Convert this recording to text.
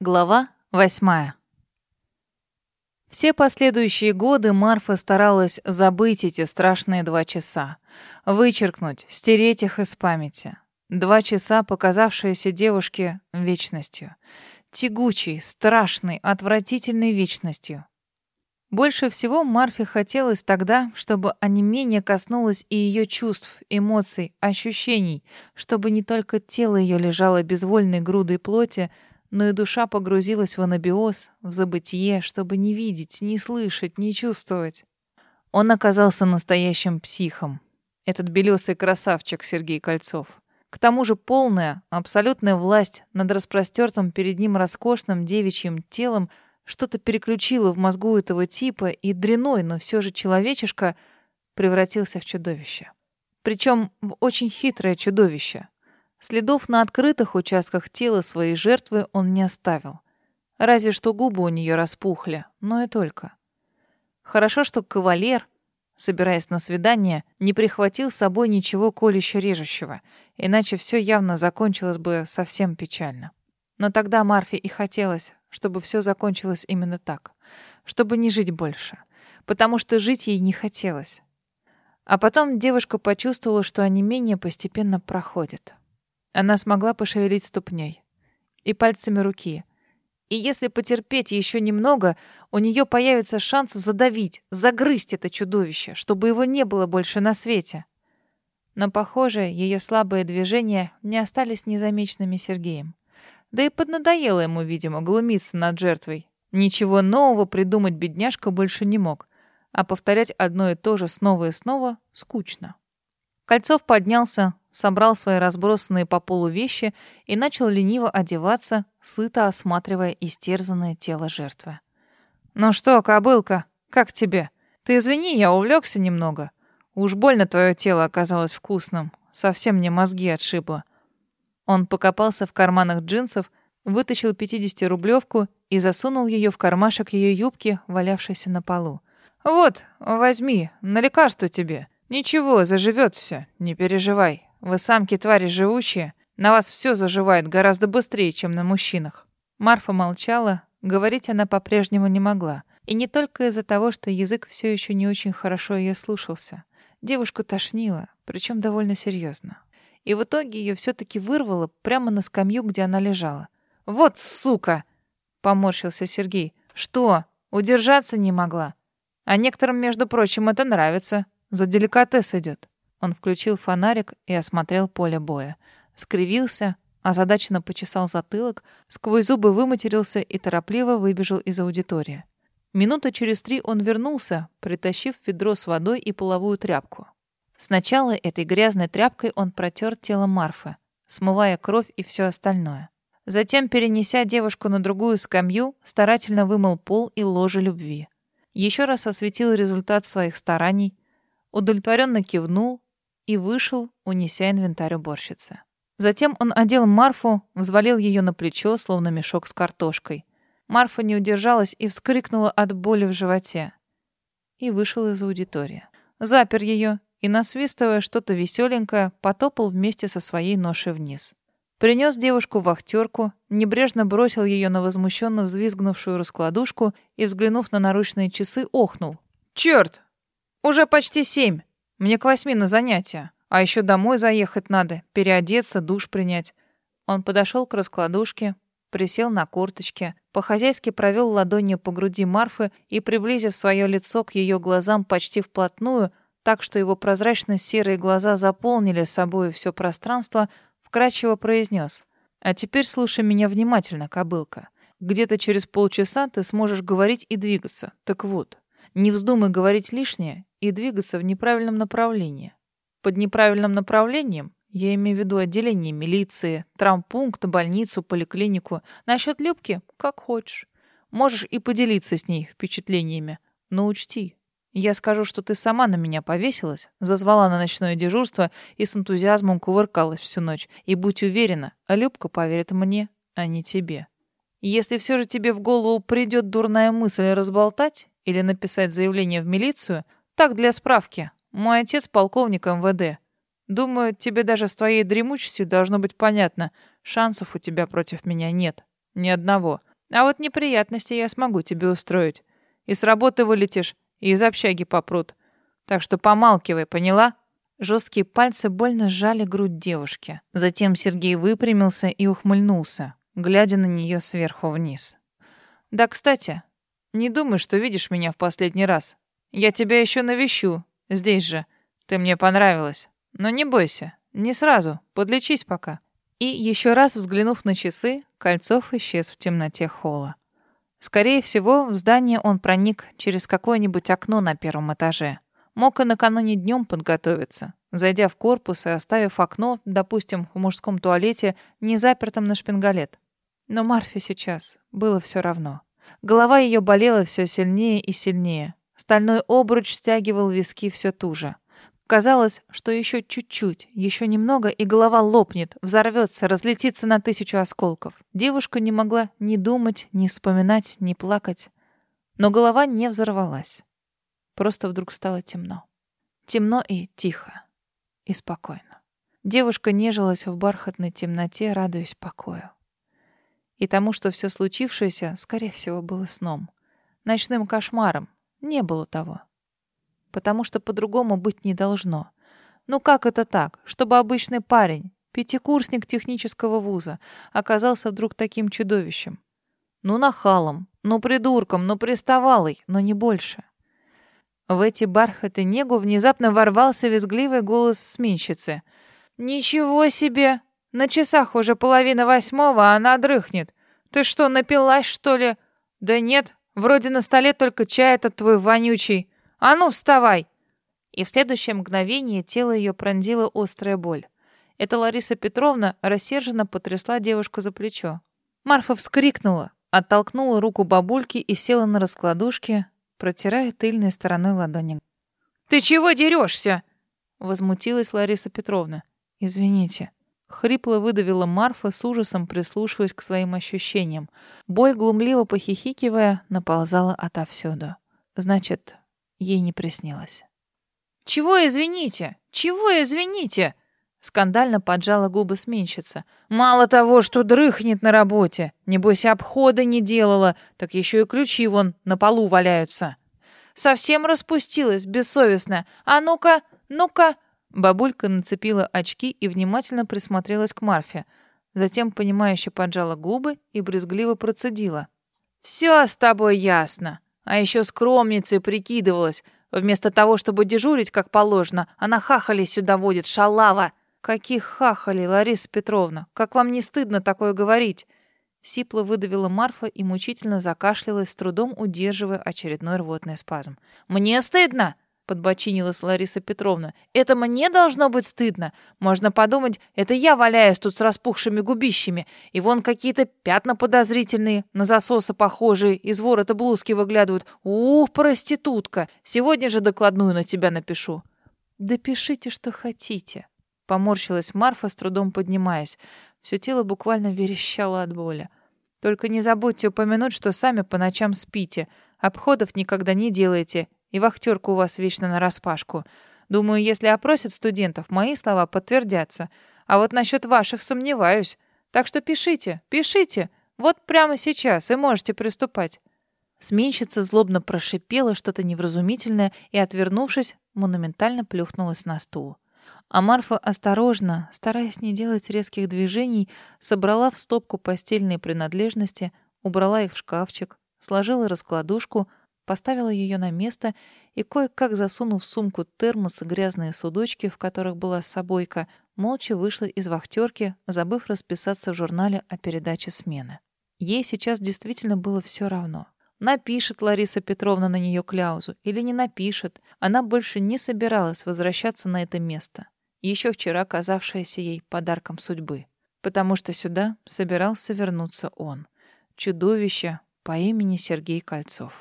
Глава восьмая. Все последующие годы Марфа старалась забыть эти страшные два часа, вычеркнуть, стереть их из памяти. Два часа, показавшиеся девушке вечностью. Тягучей, страшной, отвратительной вечностью. Больше всего Марфе хотелось тогда, чтобы онемение коснулось и ее чувств, эмоций, ощущений, чтобы не только тело ее лежало безвольной грудой плоти, но и душа погрузилась в анабиоз, в забытие, чтобы не видеть, не слышать, не чувствовать. Он оказался настоящим психом. Этот белесый красавчик Сергей Кольцов. К тому же полная, абсолютная власть над распростертым перед ним роскошным девичьим телом что-то переключила в мозгу этого типа, и дряной, но все же человечишка превратился в чудовище. Причем в очень хитрое чудовище. Следов на открытых участках тела своей жертвы он не оставил. Разве что губы у нее распухли, но и только. Хорошо, что кавалер, собираясь на свидание, не прихватил с собой ничего колюще-режущего, иначе все явно закончилось бы совсем печально. Но тогда Марфе и хотелось, чтобы все закончилось именно так, чтобы не жить больше, потому что жить ей не хотелось. А потом девушка почувствовала, что онемение постепенно проходит. Она смогла пошевелить ступней и пальцами руки. И если потерпеть еще немного, у нее появится шанс задавить, загрызть это чудовище, чтобы его не было больше на свете. Но, похоже, ее слабые движения не остались незамеченными Сергеем. Да и поднадоело ему, видимо, глумиться над жертвой. Ничего нового придумать бедняжка больше не мог, а повторять одно и то же снова и снова скучно. Кольцов поднялся, собрал свои разбросанные по полу вещи и начал лениво одеваться, сыто осматривая истерзанное тело жертвы. «Ну что, кобылка, как тебе? Ты извини, я увлекся немного. Уж больно твое тело оказалось вкусным. Совсем мне мозги отшибло». Он покопался в карманах джинсов, вытащил 50-рублевку и засунул ее в кармашек ее юбки, валявшейся на полу. «Вот, возьми, на лекарство тебе. Ничего, заживет все, не переживай. Вы самки твари живучие, на вас все заживает гораздо быстрее, чем на мужчинах». Марфа молчала, говорить она по-прежнему не могла. И не только из-за того, что язык все еще не очень хорошо ее слушался. Девушку тошнило, причем довольно серьезно. И в итоге ее все-таки вырвало прямо на скамью, где она лежала. «Вот сука!» — поморщился Сергей. «Что? Удержаться не могла? А некоторым, между прочим, это нравится. За деликатес идет». Он включил фонарик и осмотрел поле боя. Скривился, озадаченно почесал затылок, сквозь зубы выматерился и торопливо выбежал из аудитории. Минута через три он вернулся, притащив ведро с водой и половую тряпку. Сначала этой грязной тряпкой он протер тело Марфы, смывая кровь и все остальное. Затем, перенеся девушку на другую скамью, старательно вымыл пол и ложе любви. Еще раз осветил результат своих стараний, удовлетворенно кивнул, и вышел, унеся инвентарь уборщицы. Затем он одел Марфу, взвалил ее на плечо, словно мешок с картошкой. Марфа не удержалась и вскрикнула от боли в животе. И вышел из аудитории. Запер ее и, насвистывая что-то веселенькое, потопал вместе со своей ношей вниз. Принес девушку вахтерку, небрежно бросил ее на возмущенно взвизгнувшую раскладушку и, взглянув на наручные часы, охнул. «Черт! Уже почти семь!» Мне к восьми на занятия. А еще домой заехать надо, переодеться, душ принять. Он подошел к раскладушке, присел на корточки, по-хозяйски провел ладонью по груди Марфы и, приблизив свое лицо к ее глазам почти вплотную, так что его прозрачно-серые глаза заполнили собой все пространство, вкрадчиво произнес. «А теперь слушай меня внимательно, кобылка. Где-то через полчаса ты сможешь говорить и двигаться. Так вот, не вздумай говорить лишнее и двигаться в неправильном направлении. Под неправильным направлением я имею в виду отделение милиции, травмпункт, больницу, поликлинику. Насчет Любки — как хочешь. Можешь и поделиться с ней впечатлениями. Но учти, я скажу, что ты сама на меня повесилась, зазвала на ночное дежурство и с энтузиазмом кувыркалась всю ночь. И будь уверена, Любка поверит мне, а не тебе. Если все же тебе в голову придет дурная мысль разболтать или написать заявление в милицию — так, для справки. Мой отец полковник МВД. Думаю, тебе даже с твоей дремучестью должно быть понятно. Шансов у тебя против меня нет. Ни одного. А вот неприятности я смогу тебе устроить. И с работы вылетишь, и из общаги попрут. Так что помалкивай, поняла?» Жесткие пальцы больно сжали грудь девушки. Затем Сергей выпрямился и ухмыльнулся, глядя на нее сверху вниз. «Да, кстати, не думай, что видишь меня в последний раз. Я тебя еще навещу, здесь же. Ты мне понравилась. Но не бойся, не сразу, подлечись пока». И еще раз взглянув на часы, Кольцов исчез в темноте холла. Скорее всего, в здание он проник через какое-нибудь окно на первом этаже. Мог и накануне днем подготовиться, зайдя в корпус и оставив окно, допустим, в мужском туалете, не запертым на шпингалет. Но Марфе сейчас было все равно. Голова ее болела все сильнее и сильнее. Стальной обруч стягивал виски все туже. Казалось, что еще чуть-чуть, еще немного, и голова лопнет, взорвется, разлетится на тысячу осколков. Девушка не могла ни думать, ни вспоминать, ни плакать. Но голова не взорвалась. Просто вдруг стало темно. Темно и тихо. И спокойно. Девушка нежилась в бархатной темноте, радуясь покою. И тому, что все случившееся, скорее всего, было сном. Ночным кошмаром. Не было того. Потому что по-другому быть не должно. Ну как это так, чтобы обычный парень, пятикурсник технического вуза, оказался вдруг таким чудовищем? Ну нахалом, ну придурком, ну приставалой, но не больше. В эти бархаты негу внезапно ворвался визгливый голос сменщицы. «Ничего себе! На часах уже половина восьмого, а она дрыхнет. Ты что, напилась, что ли?» «Да нет, вроде на столе только чай этот твой вонючий. А ну, вставай!» И в следующее мгновение тело ее пронзила острая боль. Это Лариса Петровна рассерженно потрясла девушку за плечо. Марфа вскрикнула, оттолкнула руку бабульки и села на раскладушке, протирая тыльной стороной ладони. «Ты чего дерешься?» — возмутилась Лариса Петровна. «Извините». Хрипло выдавила Марфа с ужасом, прислушиваясь к своим ощущениям. Боль, глумливо похихикивая, наползала отовсюду. Значит, ей не приснилось. «Чего извините? Чего извините?» Скандально поджала губы сменщица. «Мало того, что дрыхнет на работе, небось обхода не делала, так еще и ключи вон на полу валяются. Совсем распустилась, бессовестно. А ну-ка, ну-ка!» Бабулька нацепила очки и внимательно присмотрелась к Марфе. Затем, понимающе поджала губы и брезгливо процедила. «Все с тобой ясно. А еще скромницей прикидывалась. Вместо того, чтобы дежурить, как положено, она хахали сюда водит, шалава. «Каких хахали, Лариса Петровна? Как вам не стыдно такое говорить?» Сипло выдавила Марфа и мучительно закашлялась, с трудом удерживая очередной рвотный спазм. «Мне стыдно!» — подбочинилась Лариса Петровна. «Это мне должно быть стыдно. Можно подумать, это я валяюсь тут с распухшими губищами, и вон какие-то пятна подозрительные, на засосы похожие, из ворота блузки выглядывают. Ух, проститутка! Сегодня же докладную на тебя напишу». «Да пишите, что хотите», Поморщилась Марфа, с трудом поднимаясь. Все тело буквально верещало от боли. «Только не забудьте упомянуть, что сами по ночам спите, обходов никогда не делаете, и вахтерка у вас вечно нараспашку. Думаю, если опросят студентов, мои слова подтвердятся. А вот насчет ваших сомневаюсь. Так что пишите, пишите. Вот прямо сейчас, и можете приступать». Сменщица злобно прошипела что-то невразумительное и, отвернувшись, монументально плюхнулась на стул. А Марфа осторожно, стараясь не делать резких движений, собрала в стопку постельные принадлежности, убрала их в шкафчик, сложила раскладушку, поставила ее на место и, кое-как засунув в сумку и грязные судочки, в которых была собойка, молча вышла из вахтерки, забыв расписаться в журнале о передаче смены. Ей сейчас действительно было все равно. Напишет Лариса Петровна на нее кляузу или не напишет, она больше не собиралась возвращаться на это место еще вчера казавшаяся ей подарком судьбы. Потому что сюда собирался вернуться он, чудовище по имени Сергей Кольцов.